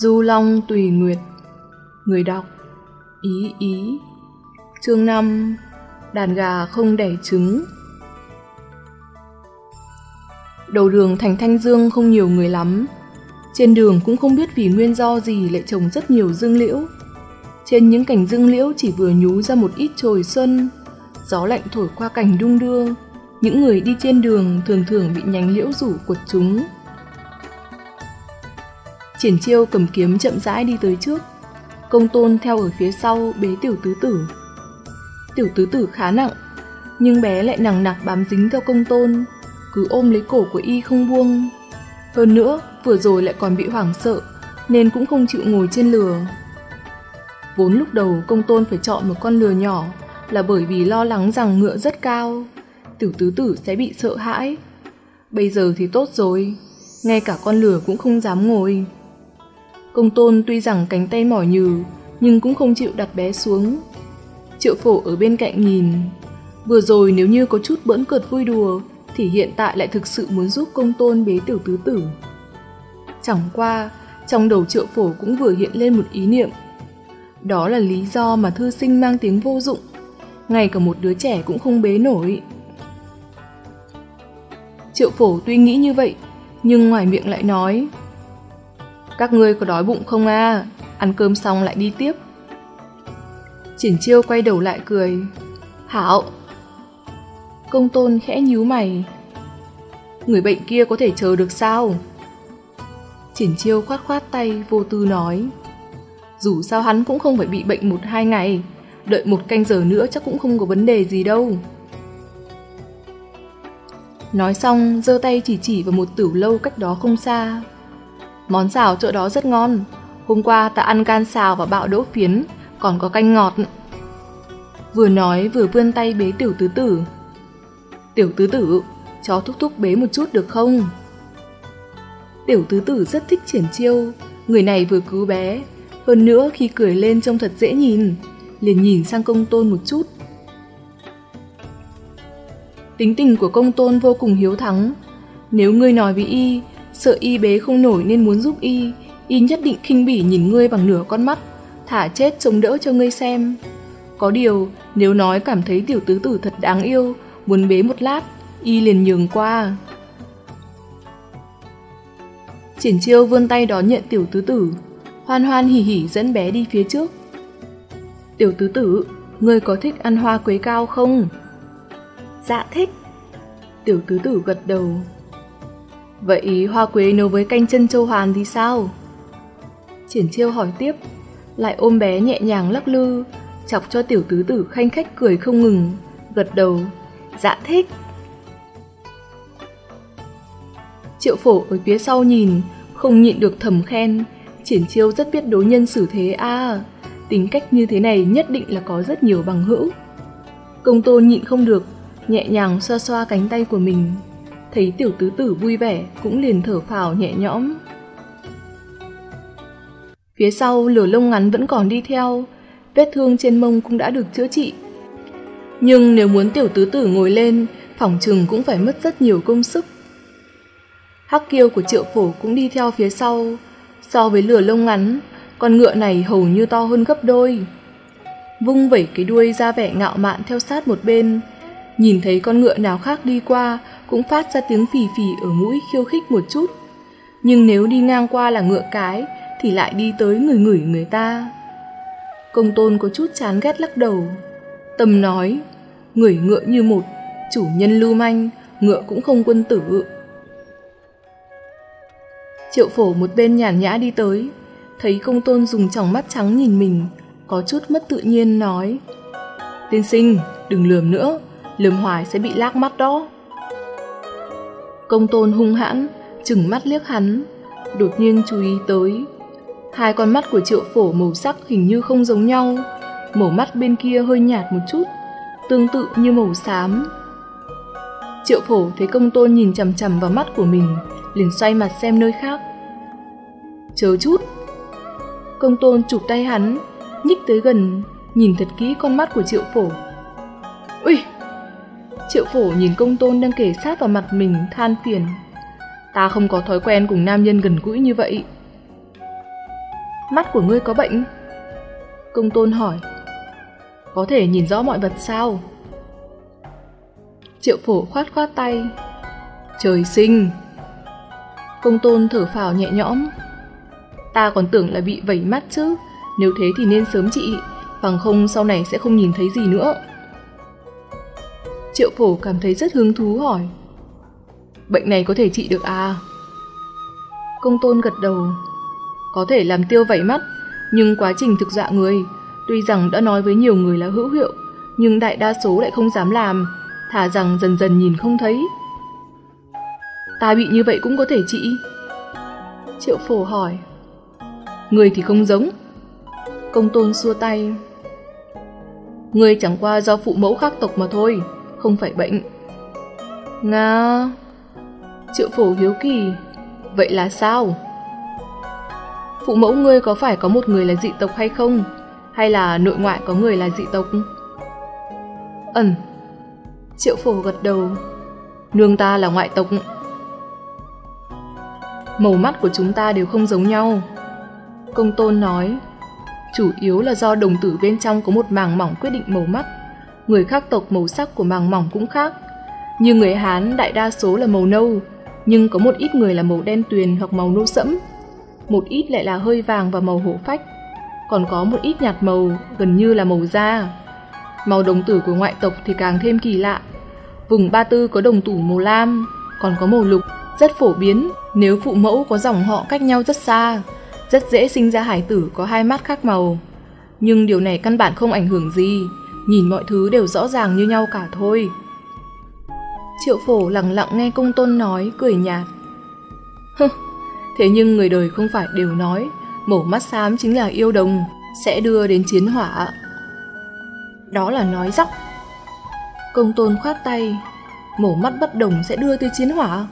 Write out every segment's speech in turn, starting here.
Du Long Tùy Nguyệt. Người đọc, Ý Ý. Chương 5 Đàn gà không đẻ trứng. Đầu đường thành Thanh Dương không nhiều người lắm. Trên đường cũng không biết vì nguyên do gì lại trồng rất nhiều dương liễu. Trên những cành dương liễu chỉ vừa nhú ra một ít trồi xuân. Gió lạnh thổi qua cành đung đưa. Những người đi trên đường thường thường bị nhánh liễu rủ quật chúng Triển chiêu cầm kiếm chậm rãi đi tới trước. Công tôn theo ở phía sau bế tiểu tứ tử. Tiểu tứ tử khá nặng, nhưng bé lại nặng nặc bám dính theo công tôn, cứ ôm lấy cổ của y không buông. Hơn nữa, vừa rồi lại còn bị hoảng sợ, nên cũng không chịu ngồi trên lừa. Vốn lúc đầu công tôn phải chọn một con lừa nhỏ là bởi vì lo lắng rằng ngựa rất cao, tiểu tứ tử sẽ bị sợ hãi. Bây giờ thì tốt rồi, ngay cả con lừa cũng không dám ngồi. Công tôn tuy rằng cánh tay mỏi nhừ, nhưng cũng không chịu đặt bé xuống. Triệu phổ ở bên cạnh nhìn. Vừa rồi nếu như có chút bỡn cợt vui đùa, thì hiện tại lại thực sự muốn giúp công tôn bế tiểu tứ tử. Chẳng qua, trong đầu triệu phổ cũng vừa hiện lên một ý niệm. Đó là lý do mà thư sinh mang tiếng vô dụng, ngay cả một đứa trẻ cũng không bế nổi. Triệu phổ tuy nghĩ như vậy, nhưng ngoài miệng lại nói các ngươi có đói bụng không à? Ăn cơm xong lại đi tiếp. Triển chiêu quay đầu lại cười. Hảo! Công tôn khẽ nhíu mày. Người bệnh kia có thể chờ được sao? Triển chiêu khoát khoát tay vô tư nói. Dù sao hắn cũng không phải bị bệnh một hai ngày. Đợi một canh giờ nữa chắc cũng không có vấn đề gì đâu. Nói xong, giơ tay chỉ chỉ vào một tửu lâu cách đó không xa. Món xào chỗ đó rất ngon. Hôm qua ta ăn can xào và bạo đỗ phiến, còn có canh ngọt. Vừa nói vừa vươn tay bế tiểu tứ tử. Tiểu tứ tử, cho thúc thúc bế một chút được không? Tiểu tứ tử rất thích triển chiêu, người này vừa cứu bé, hơn nữa khi cười lên trông thật dễ nhìn, liền nhìn sang công tôn một chút. Tính tình của công tôn vô cùng hiếu thắng, nếu ngươi nói với y sợ y bế không nổi nên muốn giúp y, y nhất định khinh bỉ nhìn ngươi bằng nửa con mắt, thả chết chống đỡ cho ngươi xem. Có điều, nếu nói cảm thấy tiểu tứ tử thật đáng yêu, muốn bế một lát, y liền nhường qua. Triển chiêu vươn tay đón nhận tiểu tứ tử, hoan hoan hỉ hỉ dẫn bé đi phía trước. Tiểu tứ tử, ngươi có thích ăn hoa quế cao không? Dạ thích. Tiểu tứ tử gật đầu, Vậy hoa quế nấu với canh chân châu hoàn thì sao? Triển chiêu hỏi tiếp, lại ôm bé nhẹ nhàng lắc lư, chọc cho tiểu tứ tử khanh khách cười không ngừng, gật đầu, dạ thích. Triệu phổ ở phía sau nhìn, không nhịn được thầm khen, triển chiêu rất biết đối nhân xử thế a tính cách như thế này nhất định là có rất nhiều bằng hữu. Công tôn nhịn không được, nhẹ nhàng xoa xoa cánh tay của mình, thấy tiểu tứ tử vui vẻ cũng liền thở phào nhẹ nhõm. Phía sau lửa lông ngắn vẫn còn đi theo, vết thương trên mông cũng đã được chữa trị. Nhưng nếu muốn tiểu tứ tử ngồi lên, phỏng chừng cũng phải mất rất nhiều công sức. Hắc kiêu của triệu phổ cũng đi theo phía sau, so với lửa lông ngắn, con ngựa này hầu như to hơn gấp đôi. Vung vẩy cái đuôi ra vẻ ngạo mạn theo sát một bên, nhìn thấy con ngựa nào khác đi qua cũng phát ra tiếng phì phì ở mũi khiêu khích một chút. Nhưng nếu đi ngang qua là ngựa cái thì lại đi tới người ngửi người ta. Công tôn có chút chán ghét lắc đầu. Tâm nói, người ngựa như một, chủ nhân lưu manh, ngựa cũng không quân tử. Triệu phổ một bên nhàn nhã đi tới, thấy công tôn dùng tròng mắt trắng nhìn mình, có chút mất tự nhiên nói. Tiên sinh, đừng lườm nữa, lườm hoài sẽ bị lác mắt đó. Công tôn hung hãn, chừng mắt liếc hắn, đột nhiên chú ý tới. Hai con mắt của triệu phổ màu sắc hình như không giống nhau, màu mắt bên kia hơi nhạt một chút, tương tự như màu xám. Triệu phổ thấy công tôn nhìn chằm chằm vào mắt của mình, liền xoay mặt xem nơi khác. Chờ chút. Công tôn chụp tay hắn, nhích tới gần, nhìn thật kỹ con mắt của triệu phổ. Ui, Triệu phổ nhìn công tôn đang kể sát vào mặt mình than phiền. Ta không có thói quen cùng nam nhân gần gũi như vậy. mắt của ngươi có bệnh? Công tôn hỏi. Có thể nhìn rõ mọi vật sao? Triệu phổ khoát khoát tay. Trời sinh! Công tôn thở phào nhẹ nhõm. Ta còn tưởng là bị vẩy mắt chứ, nếu thế thì nên sớm trị, bằng không sau này sẽ không nhìn thấy gì nữa. Triệu phổ cảm thấy rất hứng thú hỏi. Bệnh này có thể trị được à? Công tôn gật đầu. Có thể làm tiêu vẩy mắt, nhưng quá trình thực dạ người, tuy rằng đã nói với nhiều người là hữu hiệu, nhưng đại đa số lại không dám làm, thả rằng dần dần nhìn không thấy. Ta bị như vậy cũng có thể trị. Triệu phổ hỏi. Người thì không giống. Công tôn xua tay. Người chẳng qua do phụ mẫu khác tộc mà thôi, không phải bệnh. Nga... Triệu phổ hiếu kỳ. Vậy là sao? Phụ mẫu ngươi có phải có một người là dị tộc hay không? Hay là nội ngoại có người là dị tộc? Ẩn. Triệu phổ gật đầu. Nương ta là ngoại tộc. Màu mắt của chúng ta đều không giống nhau. Công tôn nói. Chủ yếu là do đồng tử bên trong có một màng mỏng quyết định màu mắt. Người khác tộc màu sắc của màng mỏng cũng khác. Như người Hán đại đa số là màu nâu, nhưng có một ít người là màu đen tuyền hoặc màu nâu sẫm. Một ít lại là hơi vàng và màu hổ phách. Còn có một ít nhạt màu, gần như là màu da. Màu đồng tử của ngoại tộc thì càng thêm kỳ lạ. Vùng Ba Tư có đồng tử màu lam, còn có màu lục, rất phổ biến nếu phụ mẫu có dòng họ cách nhau rất xa, rất dễ sinh ra hải tử có hai mắt khác màu. Nhưng điều này căn bản không ảnh hưởng gì, nhìn mọi thứ đều rõ ràng như nhau cả thôi. Triệu phổ lặng lặng nghe công tôn nói, cười nhạt. Hừ, thế nhưng người đời không phải đều nói, mổ mắt xám chính là yêu đồng, sẽ đưa đến chiến hỏa. Đó là nói dóc. Công tôn khoát tay, mổ mắt bất đồng sẽ đưa tới chiến hỏa.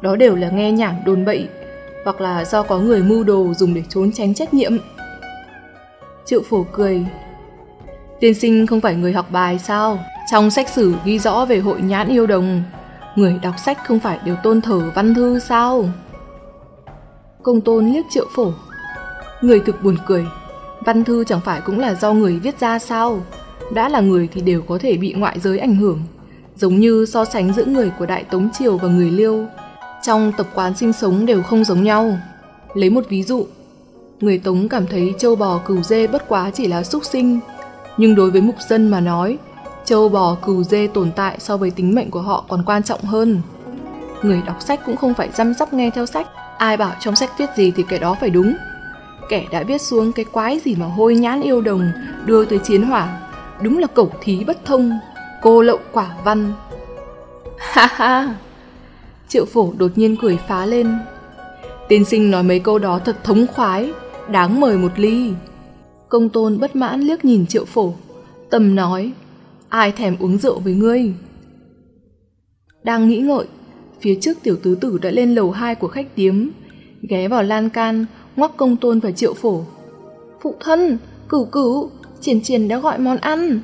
Đó đều là nghe nhảm đồn bậy, hoặc là do có người mưu đồ dùng để trốn tránh trách nhiệm. Triệu phổ cười. Tiên sinh không phải người học bài sao? Trong sách sử ghi rõ về hội nhãn yêu đồng, người đọc sách không phải đều tôn thờ văn thư sao? Công tôn liếc triệu phổ. Người thực buồn cười, văn thư chẳng phải cũng là do người viết ra sao? Đã là người thì đều có thể bị ngoại giới ảnh hưởng, giống như so sánh giữa người của Đại Tống Triều và người Liêu. Trong tập quán sinh sống đều không giống nhau. Lấy một ví dụ, người Tống cảm thấy châu bò cừu dê bất quá chỉ là súc sinh, nhưng đối với mục dân mà nói, châu bò cừu dê tồn tại so với tính mệnh của họ còn quan trọng hơn. Người đọc sách cũng không phải răm rắp nghe theo sách, ai bảo trong sách viết gì thì cái đó phải đúng. Kẻ đã viết xuống cái quái gì mà hôi nhãn yêu đồng đưa tới chiến hỏa, đúng là cẩu thí bất thông, cô lậu quả văn. Ha ha! Triệu phổ đột nhiên cười phá lên. Tiên sinh nói mấy câu đó thật thống khoái, đáng mời một ly. Công tôn bất mãn liếc nhìn triệu phổ, tầm nói, ai thèm uống rượu với ngươi. Đang nghĩ ngợi, phía trước tiểu tứ tử đã lên lầu 2 của khách điếm, ghé vào lan can, ngoắc công tôn và triệu phổ. Phụ thân, cửu cửu, triển triển đã gọi món ăn.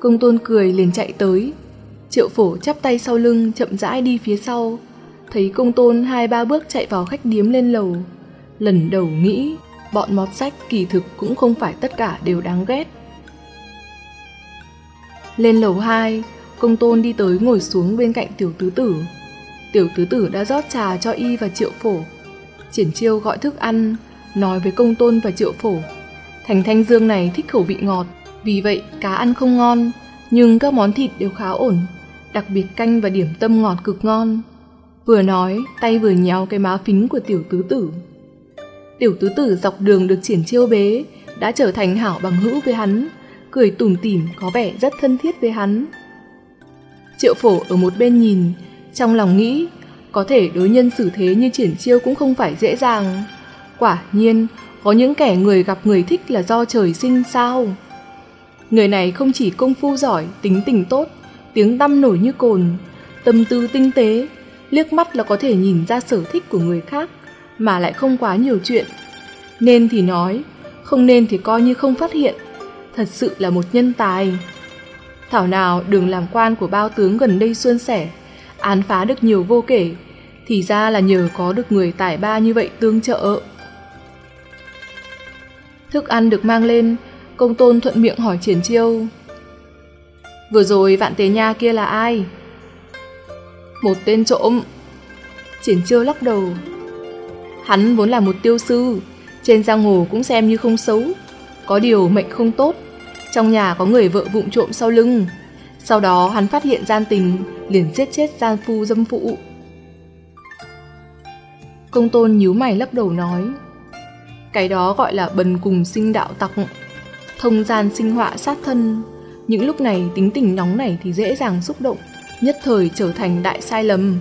Công tôn cười liền chạy tới. Triệu phổ chắp tay sau lưng chậm rãi đi phía sau. Thấy công tôn hai ba bước chạy vào khách điếm lên lầu. Lần đầu nghĩ bọn mọt sách kỳ thực cũng không phải tất cả đều đáng ghét. Lên lầu 2, công tôn đi tới ngồi xuống bên cạnh tiểu tứ tử. Tiểu tứ tử đã rót trà cho y và triệu phổ. Triển chiêu gọi thức ăn, nói với công tôn và triệu phổ. Thành thanh dương này thích khẩu vị ngọt, vì vậy cá ăn không ngon, nhưng các món thịt đều khá ổn, đặc biệt canh và điểm tâm ngọt cực ngon. Vừa nói, tay vừa nhéo cái má phính của tiểu tứ tử. Tiểu tứ tử dọc đường được triển chiêu bế, đã trở thành hảo bằng hữu với hắn, cười tủm tỉm có vẻ rất thân thiết với hắn. Triệu phổ ở một bên nhìn, trong lòng nghĩ, có thể đối nhân xử thế như triển chiêu cũng không phải dễ dàng. Quả nhiên, có những kẻ người gặp người thích là do trời sinh sao. Người này không chỉ công phu giỏi, tính tình tốt, tiếng tăm nổi như cồn, tâm tư tinh tế, liếc mắt là có thể nhìn ra sở thích của người khác, mà lại không quá nhiều chuyện. Nên thì nói, không nên thì coi như không phát hiện, thật sự là một nhân tài. Thảo nào đường làm quan của bao tướng gần đây xuân sẻ, án phá được nhiều vô kể, thì ra là nhờ có được người tài ba như vậy tương trợ. Thức ăn được mang lên, công tôn thuận miệng hỏi triển chiêu. Vừa rồi vạn tế nha kia là ai? Một tên trộm. Triển chiêu lắc đầu. Hắn vốn là một tiêu sư, trên giang hồ cũng xem như không xấu. Có điều mệnh không tốt, trong nhà có người vợ vụng trộm sau lưng. Sau đó hắn phát hiện gian tình, liền giết chết gian phu dâm phụ. Công tôn nhíu mày lắc đầu nói. Cái đó gọi là bần cùng sinh đạo tặc. Thông gian sinh họa sát thân. Những lúc này tính tình nóng này thì dễ dàng xúc động, nhất thời trở thành đại sai lầm.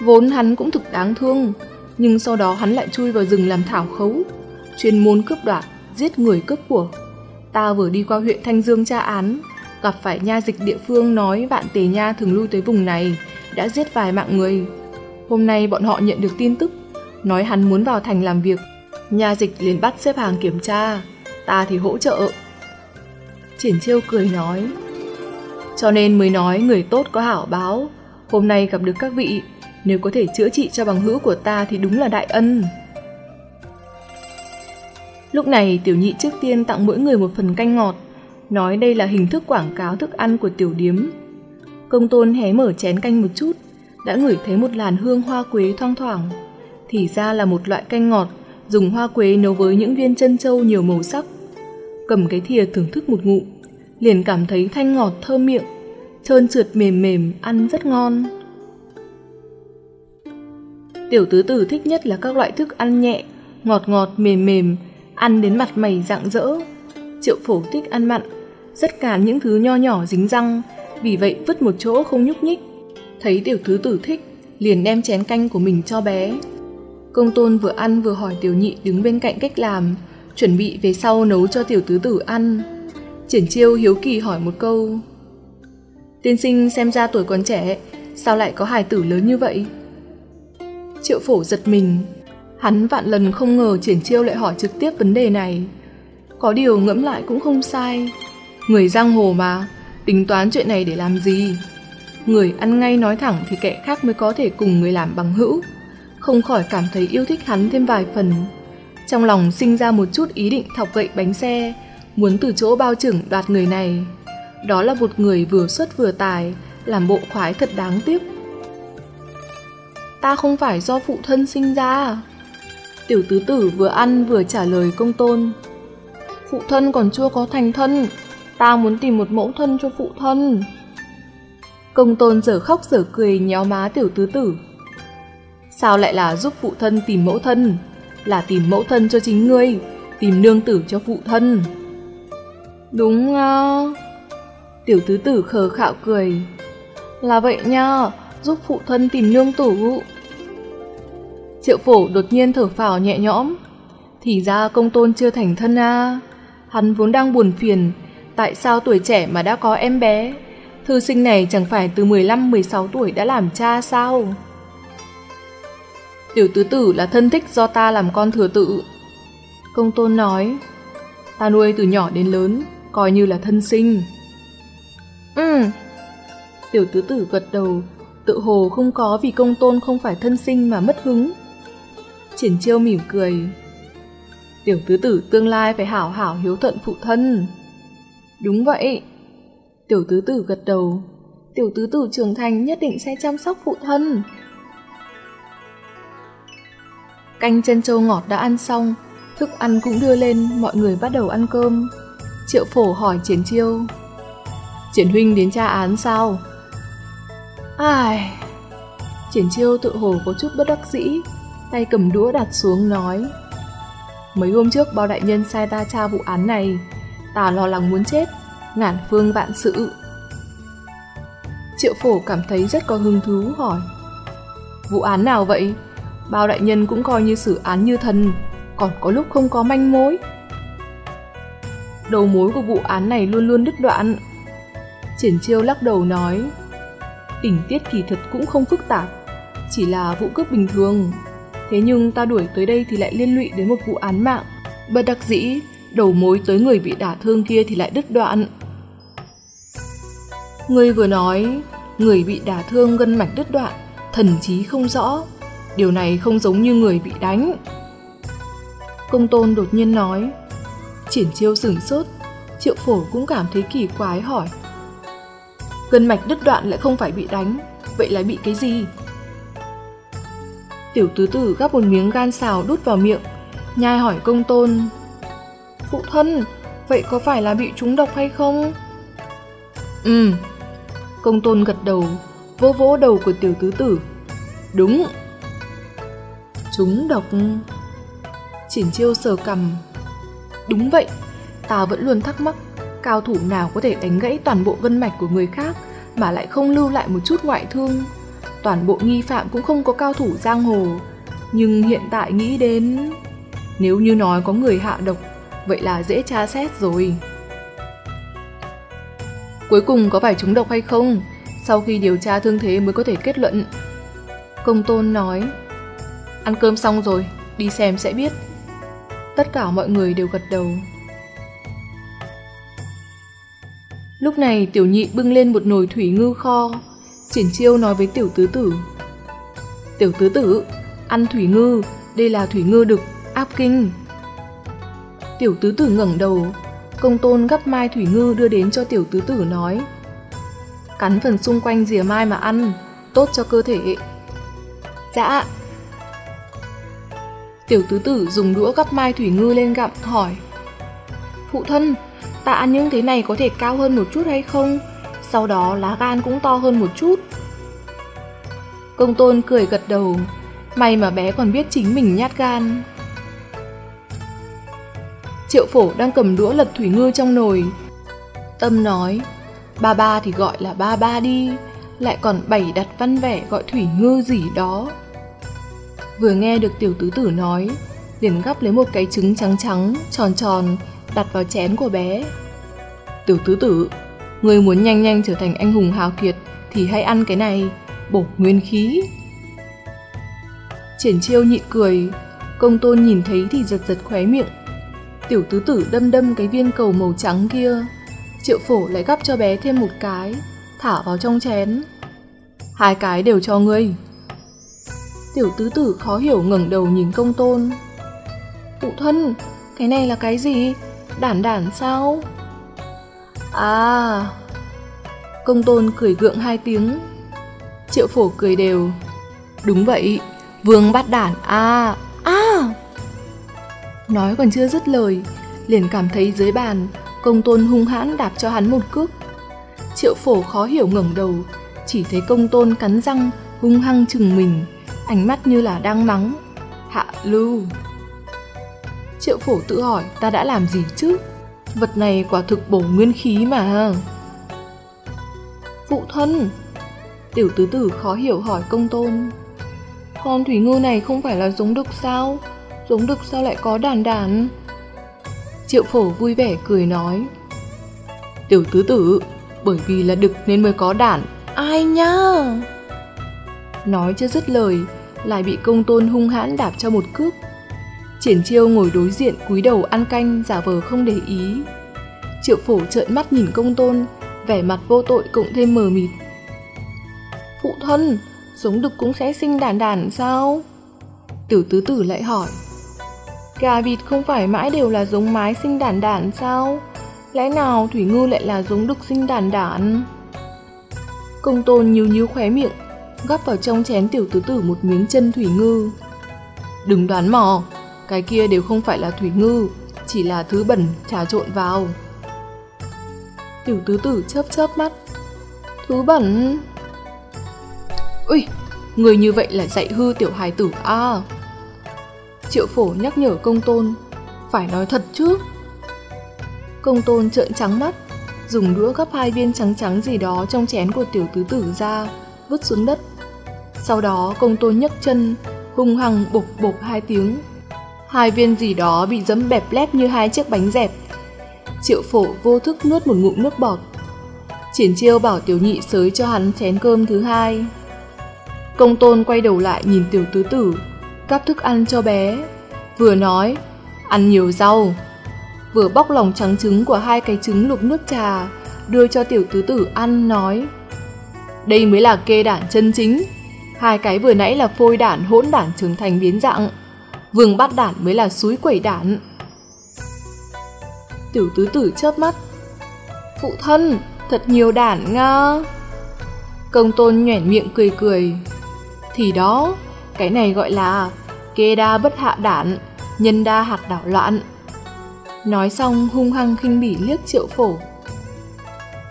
Vốn hắn cũng thực đáng thương, nhưng sau đó hắn lại chui vào rừng làm thảo khấu, chuyên môn cướp đoạt, giết người cướp của. Ta vừa đi qua huyện Thanh Dương tra án, gặp phải nha dịch địa phương nói vạn tề nha thường lui tới vùng này, đã giết vài mạng người. Hôm nay bọn họ nhận được tin tức, nói hắn muốn vào thành làm việc. Nha dịch liền bắt xếp hàng kiểm tra, ta thì hỗ trợ. Triển chiêu cười nói, cho nên mới nói người tốt có hảo báo, hôm nay gặp được các vị, nếu có thể chữa trị cho bằng hữu của ta thì đúng là đại ân. Lúc này tiểu nhị trước tiên tặng mỗi người một phần canh ngọt, nói đây là hình thức quảng cáo thức ăn của tiểu điếm. Công tôn hé mở chén canh một chút, đã ngửi thấy một làn hương hoa quế thoang thoảng. Thì ra là một loại canh ngọt, dùng hoa quế nấu với những viên chân trâu nhiều màu sắc. Cầm cái thìa thưởng thức một ngụm, liền cảm thấy thanh ngọt thơm miệng, trơn trượt mềm mềm, ăn rất ngon. Tiểu tứ tử thích nhất là các loại thức ăn nhẹ, ngọt ngọt mềm mềm, ăn đến mặt mày rạng rỡ. Triệu phổ thích ăn mặn, rất cả những thứ nho nhỏ dính răng, vì vậy vứt một chỗ không nhúc nhích. Thấy tiểu tứ tử thích, liền đem chén canh của mình cho bé. Công tôn vừa ăn vừa hỏi tiểu nhị đứng bên cạnh cách làm, chuẩn bị về sau nấu cho tiểu tứ tử ăn. Triển chiêu hiếu kỳ hỏi một câu. Tiên sinh xem ra tuổi còn trẻ, sao lại có hài tử lớn như vậy? Triệu phổ giật mình, hắn vạn lần không ngờ triển chiêu lại hỏi trực tiếp vấn đề này. Có điều ngẫm lại cũng không sai. Người giang hồ mà, tính toán chuyện này để làm gì? Người ăn ngay nói thẳng thì kẻ khác mới có thể cùng người làm bằng hữu. Không khỏi cảm thấy yêu thích hắn thêm vài phần. Trong lòng sinh ra một chút ý định thọc gậy bánh xe, muốn từ chỗ bao trưởng đoạt người này. Đó là một người vừa xuất vừa tài, làm bộ khoái thật đáng tiếc. Ta không phải do phụ thân sinh ra. Tiểu tứ tử vừa ăn vừa trả lời công tôn. Phụ thân còn chưa có thành thân, ta muốn tìm một mẫu thân cho phụ thân. Công tôn giờ khóc giờ cười nhéo má tiểu tứ tử. Sao lại là giúp phụ thân tìm mẫu thân? Là tìm mẫu thân cho chính ngươi, tìm nương tử cho phụ thân. Đúng à... Tiểu tứ tử khờ khạo cười. Là vậy nha, giúp phụ thân tìm nương tử. Triệu phổ đột nhiên thở phào nhẹ nhõm. Thì ra công tôn chưa thành thân à. Hắn vốn đang buồn phiền, tại sao tuổi trẻ mà đã có em bé? Thư sinh này chẳng phải từ 15-16 tuổi đã làm cha sao? Tiểu tứ tử là thân thích do ta làm con thừa tự. Công tôn nói, ta nuôi từ nhỏ đến lớn, coi như là thân sinh. Ừ. Tiểu tứ tử gật đầu, tự hồ không có vì công tôn không phải thân sinh mà mất hứng. Triển chiêu mỉm cười. Tiểu tứ tử tương lai phải hảo hảo hiếu thuận phụ thân. Đúng vậy. Tiểu tứ tử gật đầu. Tiểu tứ tử trưởng thành nhất định sẽ chăm sóc phụ thân. Canh chân châu ngọt đã ăn xong, thức ăn cũng đưa lên, mọi người bắt đầu ăn cơm. Triệu phổ hỏi Triển Chiêu. Triển huynh đến tra án sao? Ai... Triển Chiêu tự hồ có chút bất đắc dĩ, tay cầm đũa đặt xuống nói. Mấy hôm trước bao đại nhân sai ta tra vụ án này, ta lo lắng muốn chết, ngàn phương vạn sự. Triệu phổ cảm thấy rất có hứng thú hỏi. Vụ án nào vậy? Bao đại nhân cũng coi như xử án như thần, còn có lúc không có manh mối. Đầu mối của vụ án này luôn luôn đứt đoạn. Triển chiêu lắc đầu nói, tình tiết kỳ thật cũng không phức tạp, chỉ là vụ cướp bình thường. Thế nhưng ta đuổi tới đây thì lại liên lụy đến một vụ án mạng. Bất đắc dĩ, đầu mối tới người bị đả thương kia thì lại đứt đoạn. Người vừa nói, người bị đả thương gân mạch đứt đoạn, thần trí không rõ. Điều này không giống như người bị đánh. Công tôn đột nhiên nói, Triển chiêu sửng sốt, triệu phổ cũng cảm thấy kỳ quái hỏi. Gân mạch đứt đoạn lại không phải bị đánh, vậy là bị cái gì? Tiểu tứ tử gắp một miếng gan xào đút vào miệng, nhai hỏi công tôn. Phụ thân, vậy có phải là bị trúng độc hay không? Ừ. Công tôn gật đầu, vỗ vỗ đầu của tiểu tứ tử. Đúng. Trúng độc. Triển chiêu sờ cầm. Đúng vậy, ta vẫn luôn thắc mắc, cao thủ nào có thể đánh gãy toàn bộ gân mạch của người khác mà lại không lưu lại một chút ngoại thương. Toàn bộ nghi phạm cũng không có cao thủ giang hồ, nhưng hiện tại nghĩ đến... Nếu như nói có người hạ độc, vậy là dễ tra xét rồi. Cuối cùng có phải trúng độc hay không? Sau khi điều tra thương thế mới có thể kết luận. Công tôn nói, ăn cơm xong rồi, đi xem sẽ biết. Tất cả mọi người đều gật đầu. Lúc này tiểu nhị bưng lên một nồi thủy ngư kho. Triển chiêu nói với tiểu tứ tử. Tiểu tứ tử, ăn thủy ngư, đây là thủy ngư đực, áp kinh. Tiểu tứ tử ngẩng đầu, công tôn gấp mai thủy ngư đưa đến cho tiểu tứ tử nói. Cắn phần xung quanh rìa mai mà ăn, tốt cho cơ thể. Dạ. Tiểu tứ tử dùng đũa gắp mai thủy ngư lên gặm hỏi. Phụ thân, ta ăn những thế này có thể cao hơn một chút hay không? Sau đó lá gan cũng to hơn một chút. Công tôn cười gật đầu, may mà bé còn biết chính mình nhát gan. Triệu phổ đang cầm đũa lật thủy ngư trong nồi. Tâm nói, ba ba thì gọi là ba ba đi, lại còn bảy đặt văn vẻ gọi thủy ngư gì đó. Vừa nghe được tiểu tứ tử nói, liền gắp lấy một cái trứng trắng trắng, tròn tròn, đặt vào chén của bé. Tiểu tứ tử, người muốn nhanh nhanh trở thành anh hùng hào kiệt thì hãy ăn cái này, bổ nguyên khí. Triển chiêu nhịn cười, công tôn nhìn thấy thì giật giật khóe miệng. Tiểu tứ tử đâm đâm cái viên cầu màu trắng kia, triệu phổ lại gắp cho bé thêm một cái, thả vào trong chén. Hai cái đều cho ngươi. Tiểu tứ tử khó hiểu ngẩng đầu nhìn công tôn. Phụ thân, cái này là cái gì? Đản đản sao? À... Công tôn cười gượng hai tiếng. Triệu phổ cười đều. Đúng vậy, vương bắt đản à, à... Nói còn chưa dứt lời, liền cảm thấy dưới bàn, công tôn hung hãn đạp cho hắn một cước. Triệu phổ khó hiểu ngẩng đầu, chỉ thấy công tôn cắn răng, hung hăng chừng mình, ánh mắt như là đang mắng. Hạ lưu. Triệu phổ tự hỏi ta đã làm gì chứ? Vật này quả thực bổ nguyên khí mà. Phụ thân. Tiểu tứ tử khó hiểu hỏi công tôn. Con thủy ngư này không phải là giống đực sao? Giống đực sao lại có đàn đàn? Triệu phổ vui vẻ cười nói. Tiểu tứ tử, bởi vì là đực nên mới có đản. Ai nhá? Nói chưa dứt lời, lại bị công tôn hung hãn đạp cho một cước. Triển chiêu ngồi đối diện cúi đầu ăn canh giả vờ không để ý. Triệu phổ trợn mắt nhìn công tôn, vẻ mặt vô tội cộng thêm mờ mịt. Phụ thân, giống đực cũng sẽ sinh đàn đàn sao? Tiểu tứ tử lại hỏi. Gà vịt không phải mãi đều là giống mái sinh đàn đàn sao? Lẽ nào Thủy Ngư lại là giống đực sinh đàn đàn? Công tôn nhíu nhíu khóe miệng, gắp vào trong chén tiểu tứ tử một miếng chân Thủy Ngư. Đừng đoán mò, cái kia đều không phải là Thủy Ngư, chỉ là thứ bẩn trà trộn vào. Tiểu tứ tử chớp chớp mắt. Thứ bẩn... Ui, người như vậy là dạy hư tiểu hài tử à. Triệu phổ nhắc nhở công tôn, phải nói thật chứ. Công tôn trợn trắng mắt, dùng đũa gắp hai viên trắng trắng gì đó trong chén của tiểu tứ tử ra, vứt xuống đất. Sau đó công tôn nhấc chân, hung hăng bục bục hai tiếng. Hai viên gì đó bị dấm bẹp lép như hai chiếc bánh dẹp. Triệu phổ vô thức nuốt một ngụm nước bọt. Triển chiêu bảo tiểu nhị sới cho hắn chén cơm thứ hai. Công tôn quay đầu lại nhìn tiểu tứ tử, cắp thức ăn cho bé. Vừa nói, ăn nhiều rau. Vừa bóc lòng trắng trứng của hai cái trứng luộc nước trà, đưa cho tiểu tứ tử ăn nói. Đây mới là kê đản chân chính. Hai cái vừa nãy là phôi đản hỗn đản trưởng thành biến dạng. Vương bát đản mới là suối quẩy đản. Tiểu tứ tử chớp mắt. Phụ thân, thật nhiều đản nga. Công tôn nhoẻn miệng cười cười. Thì đó, cái này gọi là kê đa bất hạ đản, nhân đa hạc đảo loạn. Nói xong hung hăng khinh bỉ liếc triệu phổ.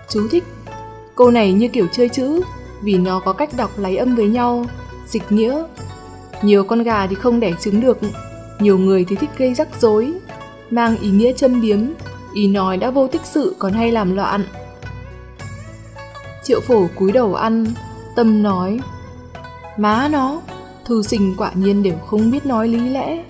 Chú thích. Câu này như kiểu chơi chữ, vì nó có cách đọc lấy âm với nhau, dịch nghĩa. Nhiều con gà thì không đẻ trứng được, nhiều người thì thích gây rắc rối, mang ý nghĩa châm biếm, ý nói đã vô tích sự còn hay làm loạn. Triệu phổ cúi đầu ăn, tâm nói, má nó, thư sinh quả nhiên đều không biết nói lý lẽ.